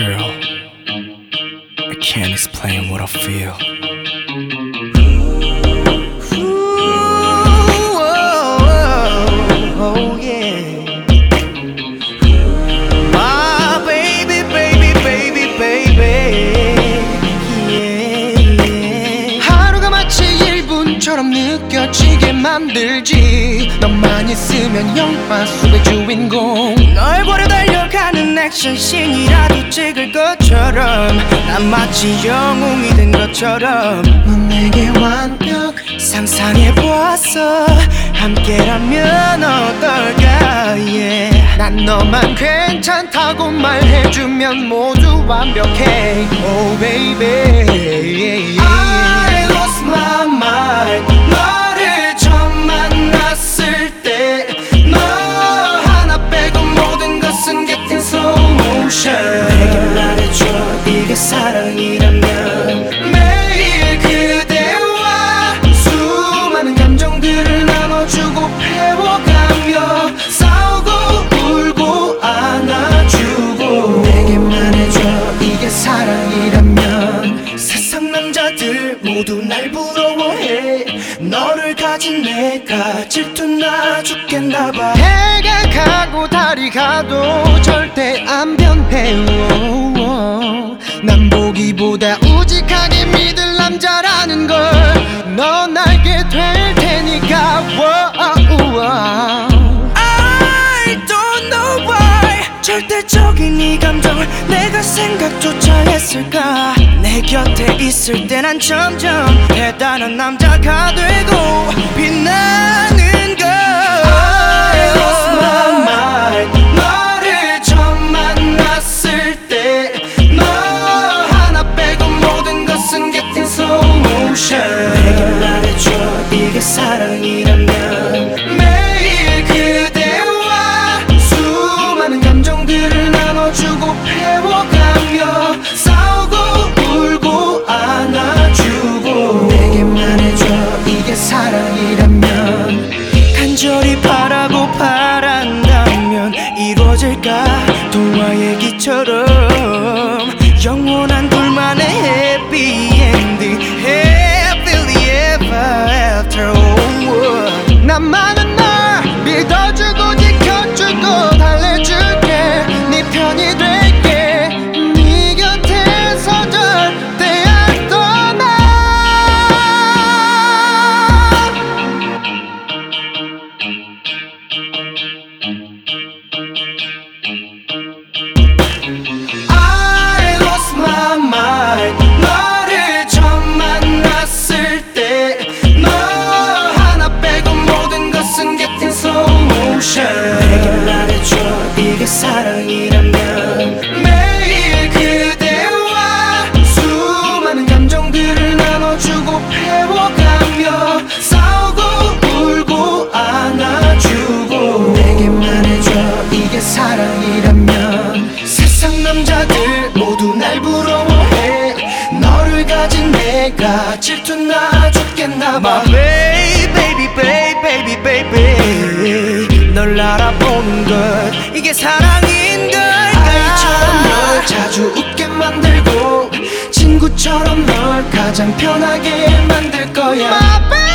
Girl, I can't explain what I feel. 느껴지게 만들지. 너만 있으면 영화 속의 주인공. 널 보려 달려가는 액션씬이라도 찍을 것처럼 난 마치 영웅이 된 것처럼 넌 내게 완벽 상상해보았어 함께라면 어떨까 yeah. 난 너만 괜찮다고 말해주면 모두 완벽해 Oh baby 남자들 모두 날 부러워해. 너를 가진 내가 질투나 죽겠나 봐. 해가 가고 달이 가도 절대 안 변해 오, 난 보기보다 우직하게 믿을 남자라는 걸 절대적인 이 감정을 내가 생각조차 했을까? 내 곁에 있을 때 난 점점 대단한 남자가 되고 내가 질투나 죽겠나봐. Baby baby baby baby baby. 널 알아보는 것 이게 사랑인 걸까 아이처럼 널 자주 웃게 만들고 친구처럼 널 가장 편하게 만들 거야